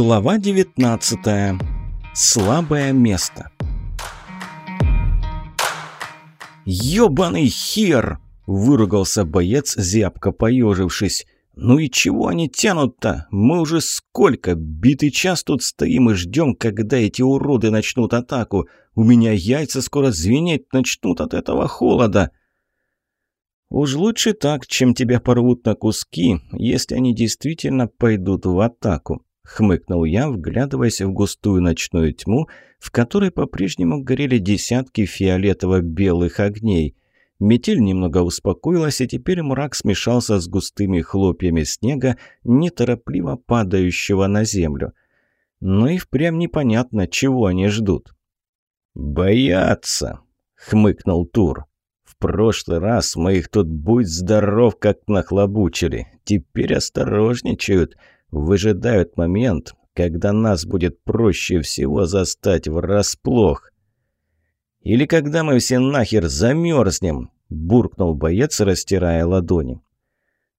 Глава 19. Слабое место. «Ёбаный хер!» – выругался боец, зябко поежившись. «Ну и чего они тянут-то? Мы уже сколько? Битый час тут стоим и ждем, когда эти уроды начнут атаку. У меня яйца скоро звенеть начнут от этого холода». «Уж лучше так, чем тебя порвут на куски, если они действительно пойдут в атаку», — хмыкнул я, вглядываясь в густую ночную тьму, в которой по-прежнему горели десятки фиолетово-белых огней. Метель немного успокоилась, и теперь мрак смешался с густыми хлопьями снега, неторопливо падающего на землю. Ну и впрямь непонятно, чего они ждут. «Боятся», — хмыкнул Тур прошлый раз мы их тут будь здоров, как нахлобучили. Теперь осторожничают, выжидают момент, когда нас будет проще всего застать врасплох. Или когда мы все нахер замерзнем, буркнул боец, растирая ладони.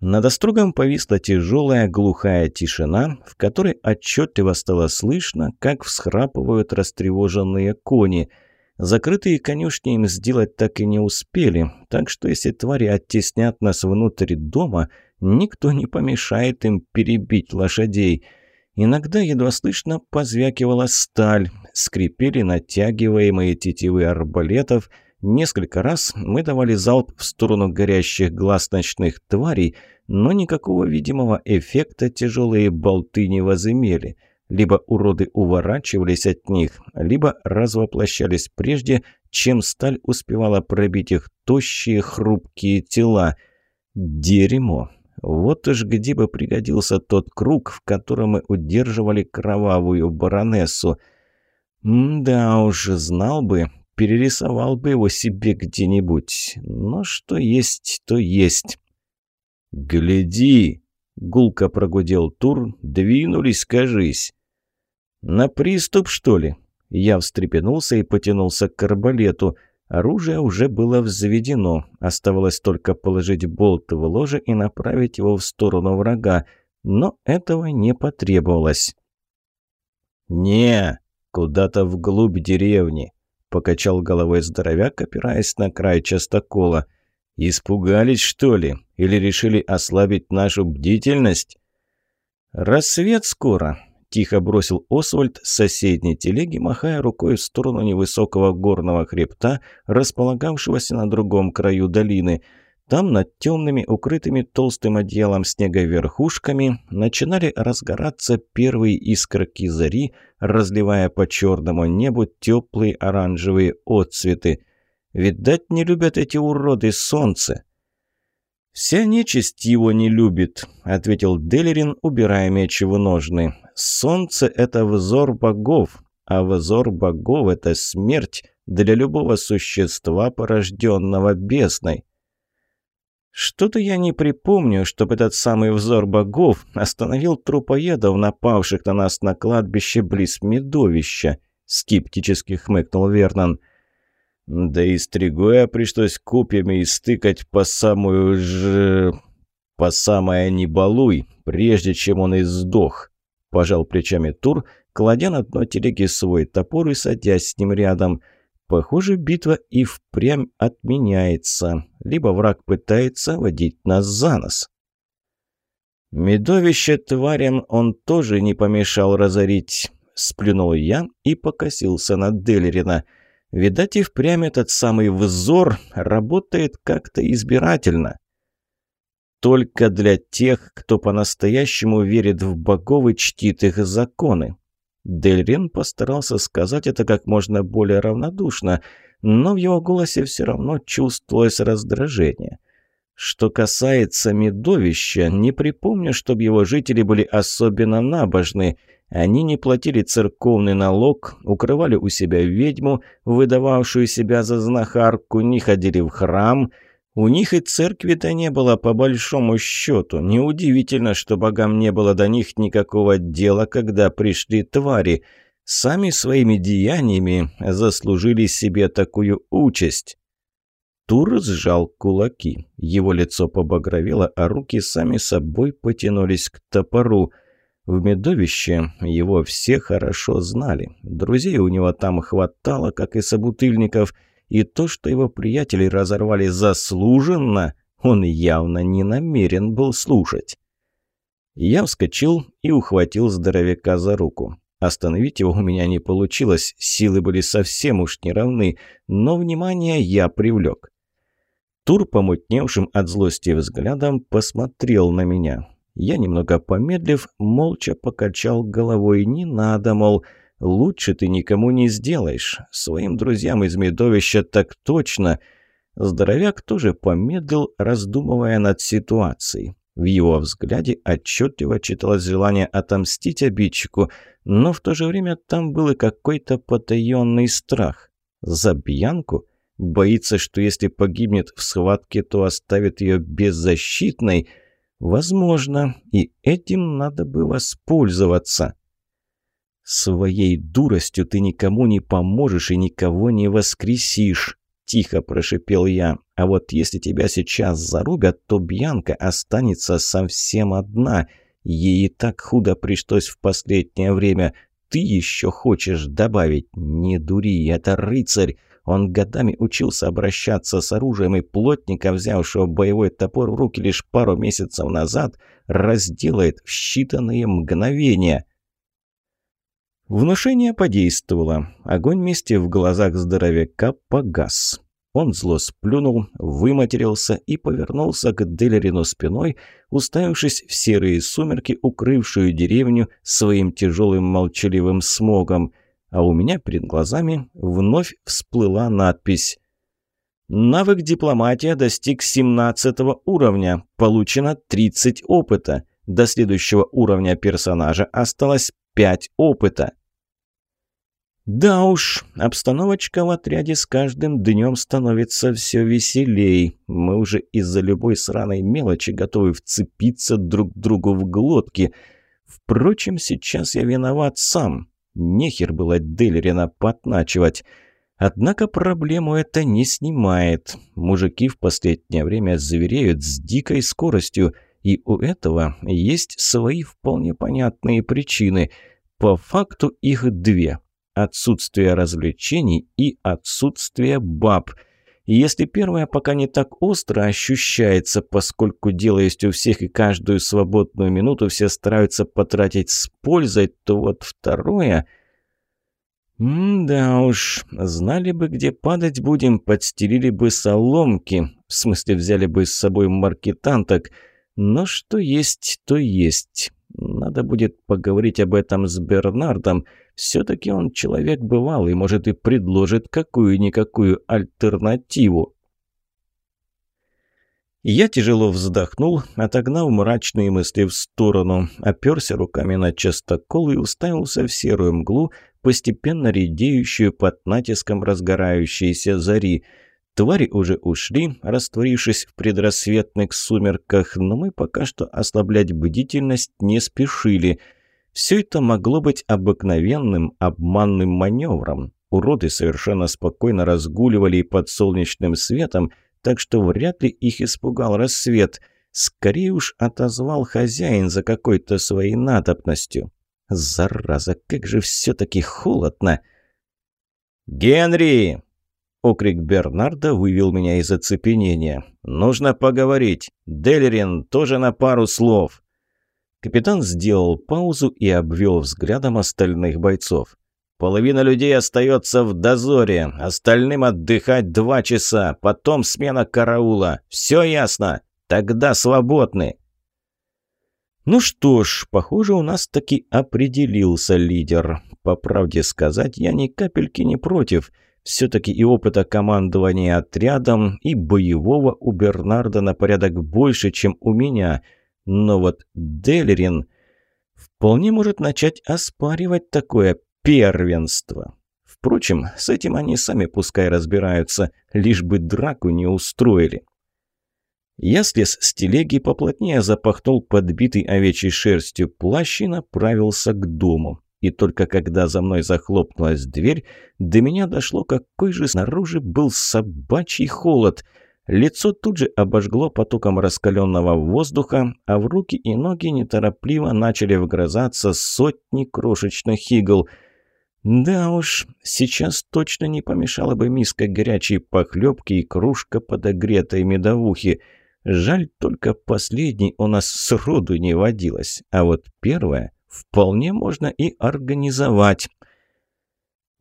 Над остругом повисла тяжелая глухая тишина, в которой отчетливо стало слышно, как всхрапывают растревоженные кони – Закрытые конюшни им сделать так и не успели, так что если твари оттеснят нас внутрь дома, никто не помешает им перебить лошадей. Иногда едва слышно позвякивала сталь, скрипели натягиваемые тетивы арбалетов. Несколько раз мы давали залп в сторону горящих глаз ночных тварей, но никакого видимого эффекта тяжелые болты не возымели – либо уроды уворачивались от них, либо развоплощались прежде, чем сталь успевала пробить их тощие хрупкие тела. Дерьмо! Вот уж где бы пригодился тот круг, в котором мы удерживали кровавую баронессу. да уж, знал бы, перерисовал бы его себе где-нибудь. Но что есть, то есть. «Гляди!» — гулко прогудел Тур. «Двинулись, кажись!» «На приступ, что ли?» Я встрепенулся и потянулся к арбалету. Оружие уже было взведено. Оставалось только положить болт в ложе и направить его в сторону врага. Но этого не потребовалось. «Не, куда-то вглубь деревни», — покачал головой здоровяк, опираясь на край частокола. «Испугались, что ли? Или решили ослабить нашу бдительность?» «Рассвет скоро. Тихо бросил Освальд с соседней телеги, махая рукой в сторону невысокого горного хребта, располагавшегося на другом краю долины. Там над темными, укрытыми толстым одеялом снега верхушками начинали разгораться первые искорки зари, разливая по черному небу теплые оранжевые отцветы. Видать, не любят эти уроды солнце. «Вся нечисть его не любит», — ответил Делерин, убирая меч в ножны. «Солнце — это взор богов, а взор богов — это смерть для любого существа, порожденного бездной». «Что-то я не припомню, чтобы этот самый взор богов остановил трупоедов, напавших на нас на кладбище близ медовища», — скептически хмыкнул Вернон. Да и Стригоя пришлось копьями истыкать по самую ж... по самое не балуй, прежде чем он и сдох. Пожал плечами Тур, кладя на дно телеги свой топор и садясь с ним рядом. Похоже, битва и впрямь отменяется. Либо враг пытается водить нас за нос. Медовище тварям он тоже не помешал разорить. Сплюнул я и покосился на Делерина – Видать, и впрямь этот самый взор работает как-то избирательно. Только для тех, кто по-настоящему верит в богов и чтит их законы. Дельрин постарался сказать это как можно более равнодушно, но в его голосе все равно чувствовалось раздражение. Что касается медовища, не припомню, чтобы его жители были особенно набожны – они не платили церковный налог, укрывали у себя ведьму, выдававшую себя за знахарку, не ходили в храм. У них и церкви-то не было, по большому счету. Неудивительно, что богам не было до них никакого дела, когда пришли твари. Сами своими деяниями заслужили себе такую участь. Тур сжал кулаки. Его лицо побагровело, а руки сами собой потянулись к топору. В медовище его все хорошо знали. Друзей у него там хватало, как и собутыльников, и то, что его приятели разорвали заслуженно, он явно не намерен был слушать. Я вскочил и ухватил здоровяка за руку. Остановить его у меня не получилось, силы были совсем уж неравны, но внимание я привлек. Тур, помутневшим от злости взглядом, посмотрел на меня. Я, немного помедлив, молча покачал головой. «Не надо, мол, лучше ты никому не сделаешь. Своим друзьям из медовища так точно». Здоровяк тоже помедлил, раздумывая над ситуацией. В его взгляде отчетливо читалось желание отомстить обидчику, но в то же время там был и какой-то потаенный страх. За Бьянку? Боится, что если погибнет в схватке, то оставит ее беззащитной? Возможно, и этим надо бы воспользоваться. «Своей дуростью ты никому не поможешь и никого не воскресишь», – тихо прошипел я. «А вот если тебя сейчас зарубят, то Бьянка останется совсем одна. Ей и так худо пришлось в последнее время. Ты еще хочешь добавить? Не дури, это рыцарь. Он годами учился обращаться с оружием, и плотника, взявшего боевой топор в руки лишь пару месяцев назад, разделает в считанные мгновения. Внушение подействовало. Огонь вместе в глазах здоровяка погас. Он зло сплюнул, выматерился и повернулся к Делерину спиной, уставившись в серые сумерки, укрывшую деревню своим тяжелым молчаливым смогом а у меня перед глазами вновь всплыла надпись «Навык дипломатия достиг 17 уровня, получено 30 опыта. До следующего уровня персонажа осталось 5 опыта». Да уж, обстановочка в отряде с каждым днем становится все веселей. Мы уже из-за любой сраной мелочи готовы вцепиться друг другу в глотки. Впрочем, сейчас я виноват сам. Нехер было Делерина подначивать. Однако проблему это не снимает. Мужики в последнее время звереют с дикой скоростью, и у этого есть свои вполне понятные причины. По факту их две. Отсутствие развлечений и отсутствие баб – если первое пока не так остро ощущается, поскольку дело есть у всех и каждую свободную минуту все стараются потратить с пользой, то вот второе... «Да уж, знали бы, где падать будем, подстелили бы соломки, в смысле взяли бы с собой маркетанток, но что есть, то есть». Надо будет поговорить об этом с Бернардом. Все-таки он человек бывалый, может и предложит какую-никакую альтернативу. Я тяжело вздохнул, отогнав мрачные мысли в сторону, оперся руками на частокол и уставился в серую мглу, постепенно редеющую под натиском разгорающейся зари – Твари уже ушли, растворившись в предрассветных сумерках, но мы пока что ослаблять бдительность не спешили. Все это могло быть обыкновенным обманным маневром. Уроды совершенно спокойно разгуливали под солнечным светом, так что вряд ли их испугал рассвет. Скорее уж отозвал хозяин за какой-то своей надобностью. Зараза, как же все-таки холодно! «Генри!» Окрик Бернарда вывел меня из оцепенения. «Нужно поговорить. Делерин тоже на пару слов». Капитан сделал паузу и обвел взглядом остальных бойцов. «Половина людей остается в дозоре, остальным отдыхать два часа, потом смена караула. Все ясно? Тогда свободны». Ну что ж, похоже, у нас таки определился лидер. По правде сказать, я ни капельки не против – все-таки и опыта командования отрядом, и боевого у Бернарда на порядок больше, чем у меня. Но вот Делерин вполне может начать оспаривать такое первенство. Впрочем, с этим они сами пускай разбираются, лишь бы драку не устроили. Я слез с телеги, поплотнее запахнул подбитый овечьей шерстью плащ и направился к дому. И только когда за мной захлопнулась дверь, до меня дошло, какой же снаружи был собачий холод. Лицо тут же обожгло потоком раскаленного воздуха, а в руки и ноги неторопливо начали вгрызаться сотни крошечных игл. Да уж, сейчас точно не помешала бы миска горячей похлебки и кружка подогретой медовухи. Жаль, только последней у нас сроду не водилось, а вот первое вполне можно и организовать.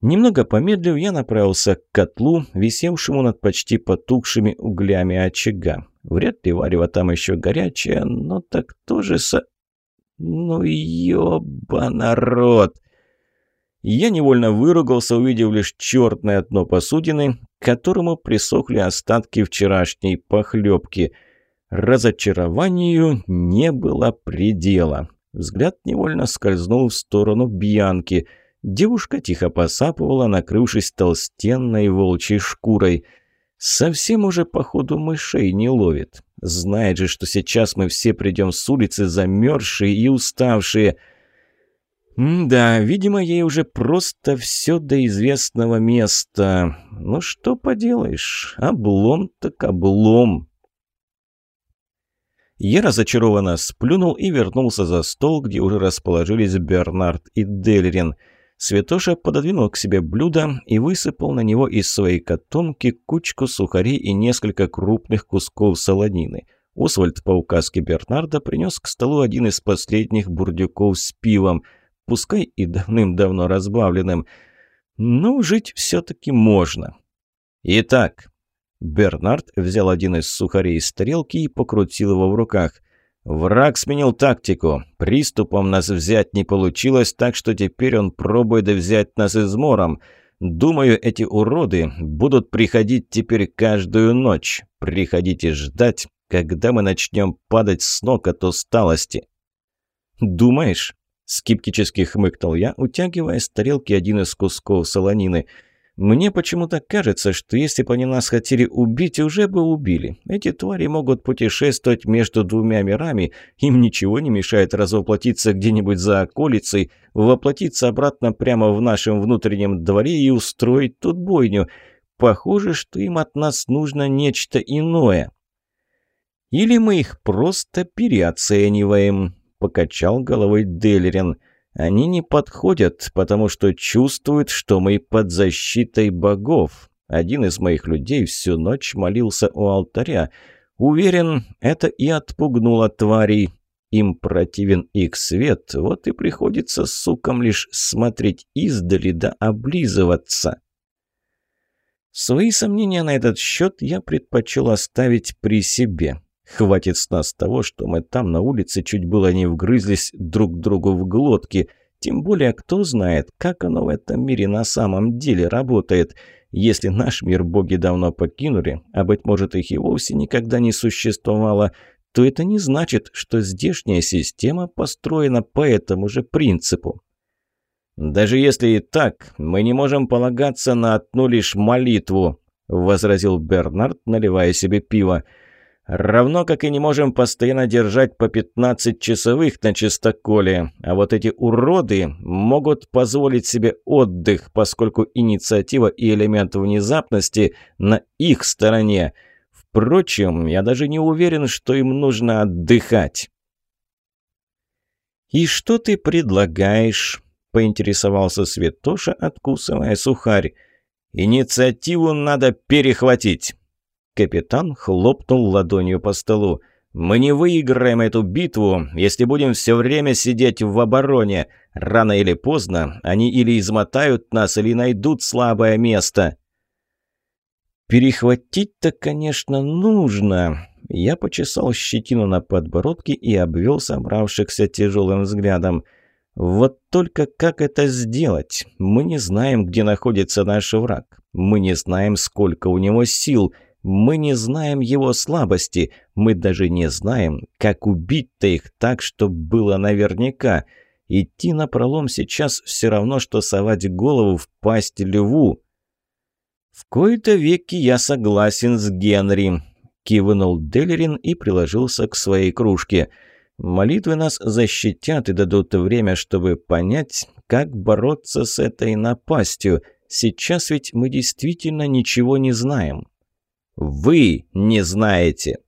Немного помедлив, я направился к котлу, висевшему над почти потухшими углями очага. Вряд ли варево там еще горячее, но так тоже со... Ну ёба народ! Я невольно выругался, увидев лишь черное дно посудины, к которому присохли остатки вчерашней похлебки. Разочарованию не было предела. Взгляд невольно скользнул в сторону Бьянки — Девушка тихо посапывала, накрывшись толстенной волчьей шкурой. Совсем уже, походу, мышей не ловит. Знает же, что сейчас мы все придем с улицы замерзшие и уставшие. да, видимо, ей уже просто все до известного места. Ну что поделаешь, облом так облом. Я разочарованно сплюнул и вернулся за стол, где уже расположились Бернард и Дельрин – Святоша пододвинул к себе блюдо и высыпал на него из своей котомки кучку сухарей и несколько крупных кусков солонины. Освальд по указке Бернарда принес к столу один из последних бурдюков с пивом, пускай и давным-давно разбавленным. Но жить все-таки можно. Итак, Бернард взял один из сухарей из тарелки и покрутил его в руках. Враг сменил тактику. Приступом нас взять не получилось, так что теперь он пробует взять нас измором. Думаю, эти уроды будут приходить теперь каждую ночь. Приходите ждать, когда мы начнем падать с ног от усталости. «Думаешь?» – скептически хмыкнул я, утягивая с тарелки один из кусков солонины – мне почему-то кажется, что если бы они нас хотели убить, уже бы убили. Эти твари могут путешествовать между двумя мирами, им ничего не мешает развоплотиться где-нибудь за околицей, воплотиться обратно прямо в нашем внутреннем дворе и устроить тут бойню. Похоже, что им от нас нужно нечто иное. Или мы их просто переоцениваем, покачал головой Делерин. Они не подходят, потому что чувствуют, что мы под защитой богов. Один из моих людей всю ночь молился у алтаря. Уверен, это и отпугнуло тварей. Им противен их свет, вот и приходится сукам лишь смотреть издали да облизываться. Свои сомнения на этот счет я предпочел оставить при себе. Хватит с нас того, что мы там на улице чуть было не вгрызлись друг другу в глотки. Тем более, кто знает, как оно в этом мире на самом деле работает. Если наш мир боги давно покинули, а, быть может, их и вовсе никогда не существовало, то это не значит, что здешняя система построена по этому же принципу. «Даже если и так, мы не можем полагаться на одну лишь молитву», — возразил Бернард, наливая себе пиво. Равно как и не можем постоянно держать по 15 часовых на чистоколе. А вот эти уроды могут позволить себе отдых, поскольку инициатива и элемент внезапности на их стороне. Впрочем, я даже не уверен, что им нужно отдыхать. «И что ты предлагаешь?» – поинтересовался Светоша, откусывая сухарь. «Инициативу надо перехватить». Капитан хлопнул ладонью по столу. «Мы не выиграем эту битву, если будем все время сидеть в обороне. Рано или поздно они или измотают нас, или найдут слабое место». «Перехватить-то, конечно, нужно». Я почесал щетину на подбородке и обвел собравшихся тяжелым взглядом. «Вот только как это сделать? Мы не знаем, где находится наш враг. Мы не знаем, сколько у него сил». Мы не знаем его слабости, мы даже не знаем, как убить-то их так, чтобы было наверняка. Идти на пролом сейчас все равно, что совать голову в пасть льву. В кои-то веки я согласен с Генри, кивнул Делерин и приложился к своей кружке. Молитвы нас защитят и дадут время, чтобы понять, как бороться с этой напастью. Сейчас ведь мы действительно ничего не знаем. Вы не знаете!»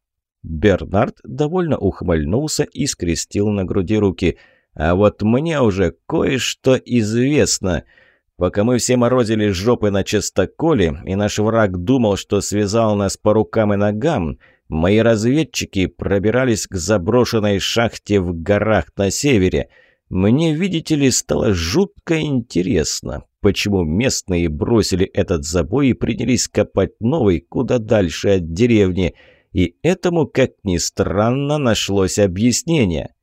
Бернард довольно ухмыльнулся и скрестил на груди руки. «А вот мне уже кое-что известно. Пока мы все морозили жопы на частоколе, и наш враг думал, что связал нас по рукам и ногам, мои разведчики пробирались к заброшенной шахте в горах на севере. Мне, видите ли, стало жутко интересно, почему местные бросили этот забой и принялись копать новый куда дальше от деревни. И этому, как ни странно, нашлось объяснение.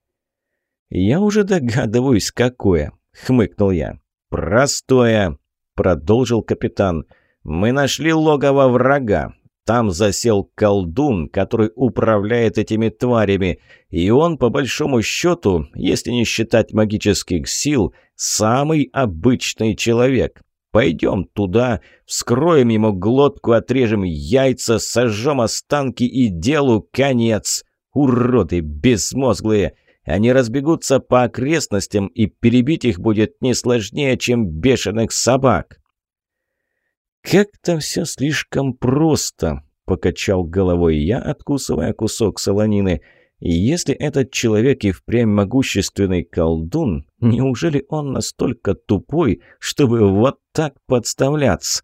«Я уже догадываюсь, какое», — хмыкнул я. «Простое», — продолжил капитан. «Мы нашли логово врага. Там засел колдун, который управляет этими тварями, и он, по большому счету, если не считать магических сил, самый обычный человек. Пойдем туда, вскроем ему глотку, отрежем яйца, сожжем останки и делу конец. Уроды безмозглые!» Они разбегутся по окрестностям, и перебить их будет не сложнее, чем бешеных собак. «Как-то все слишком просто», — покачал головой я, откусывая кусок солонины. «И если этот человек и впрямь могущественный колдун, неужели он настолько тупой, чтобы вот так подставляться?»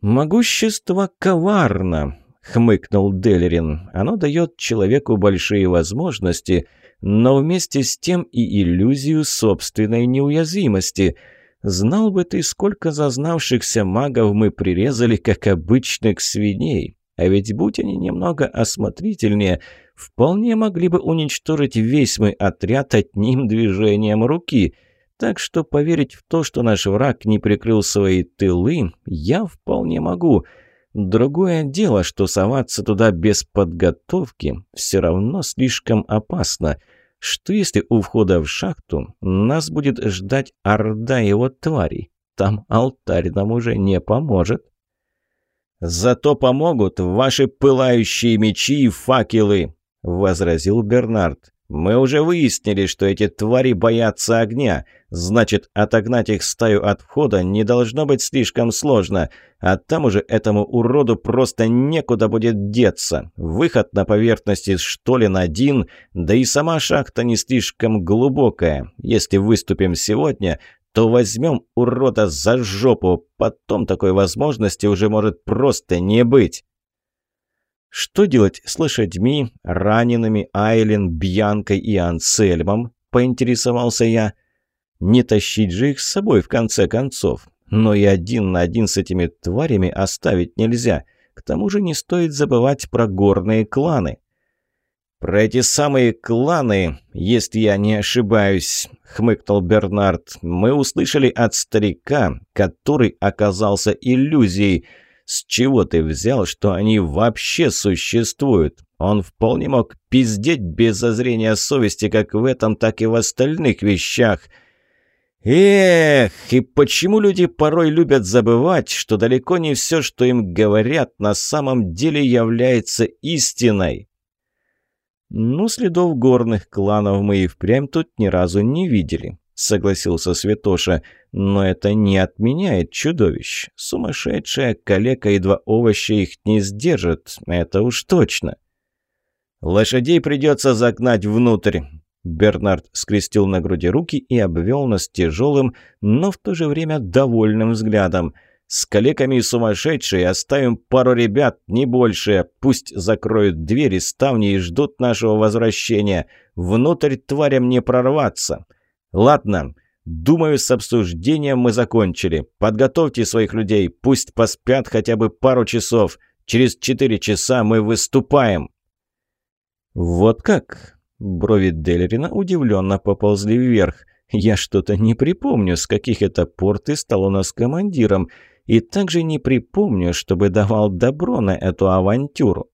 «Могущество коварно», — хмыкнул Делерин. «Оно дает человеку большие возможности» но вместе с тем и иллюзию собственной неуязвимости. Знал бы ты, сколько зазнавшихся магов мы прирезали, как обычных свиней. А ведь будь они немного осмотрительнее, вполне могли бы уничтожить весь мой отряд одним движением руки. Так что поверить в то, что наш враг не прикрыл свои тылы, я вполне могу. Другое дело, что соваться туда без подготовки все равно слишком опасно — что если у входа в шахту нас будет ждать орда его тварей? Там алтарь нам уже не поможет. «Зато помогут ваши пылающие мечи и факелы», — возразил Бернард. «Мы уже выяснили, что эти твари боятся огня. Значит, отогнать их стаю от входа не должно быть слишком сложно. А там уже этому уроду просто некуда будет деться. Выход на поверхность из штолен один, да и сама шахта не слишком глубокая. Если выступим сегодня, то возьмем урода за жопу. Потом такой возможности уже может просто не быть». Что делать с лошадьми, ранеными Айлен, Бьянкой и Ансельмом? Поинтересовался я. Не тащить же их с собой в конце концов. Но и один на один с этими тварями оставить нельзя. К тому же не стоит забывать про горные кланы. «Про эти самые кланы, если я не ошибаюсь», — хмыкнул Бернард, — «мы услышали от старика, который оказался иллюзией». С чего ты взял, что они вообще существуют? Он вполне мог пиздеть без зазрения совести как в этом, так и в остальных вещах. Эх, и почему люди порой любят забывать, что далеко не все, что им говорят, на самом деле является истиной? Ну, следов горных кланов мы и впрямь тут ни разу не видели. — согласился Святоша. «Но это не отменяет чудовищ. Сумасшедшая калека и два овоща их не сдержит, это уж точно». «Лошадей придется загнать внутрь». Бернард скрестил на груди руки и обвел нас тяжелым, но в то же время довольным взглядом. «С калеками и сумасшедшие оставим пару ребят, не больше. Пусть закроют двери, ставни и ждут нашего возвращения. Внутрь тварям не прорваться. «Ладно, думаю, с обсуждением мы закончили. Подготовьте своих людей, пусть поспят хотя бы пару часов. Через четыре часа мы выступаем». «Вот как?» Брови Делерина удивленно поползли вверх. «Я что-то не припомню, с каких это пор ты стал у нас командиром, и также не припомню, чтобы давал добро на эту авантюру».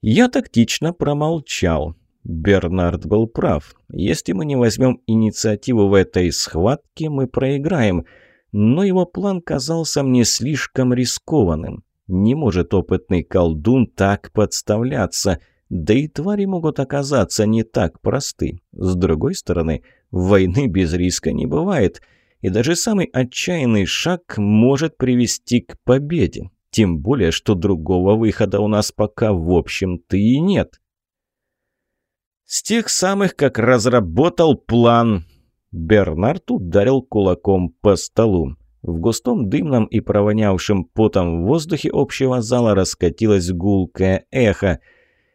Я тактично промолчал. Бернард был прав. Если мы не возьмем инициативу в этой схватке, мы проиграем. Но его план казался мне слишком рискованным. Не может опытный колдун так подставляться. Да и твари могут оказаться не так просты. С другой стороны, войны без риска не бывает. И даже самый отчаянный шаг может привести к победе. Тем более, что другого выхода у нас пока в общем-то и нет. С тех самых, как разработал план, Бернард ударил кулаком по столу. В густом дымном и провонявшем потом в воздухе общего зала раскатилось гулкое эхо.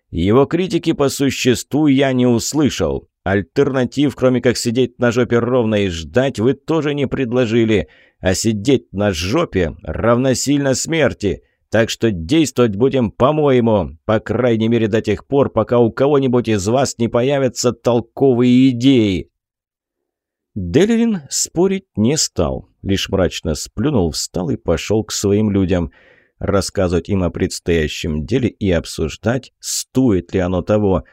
Его критики по существу я не услышал. Альтернатив, кроме как сидеть на жопе ровно и ждать, вы тоже не предложили. А сидеть на жопе равносильно смерти. Так что действовать будем по-моему, по крайней мере до тех пор, пока у кого-нибудь из вас не появятся толковые идеи. Делевин спорить не стал, лишь мрачно сплюнул, встал и пошел к своим людям. Рассказывать им о предстоящем деле и обсуждать, стоит ли оно того.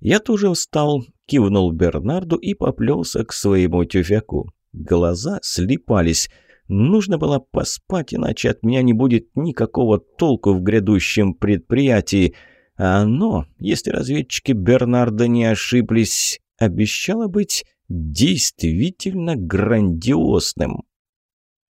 Я тоже встал, кивнул Бернарду и поплелся к своему тюфяку. Глаза слепались. Нужно было поспать, иначе от меня не будет никакого толку в грядущем предприятии. А оно, если разведчики Бернарда не ошиблись, обещало быть действительно грандиозным.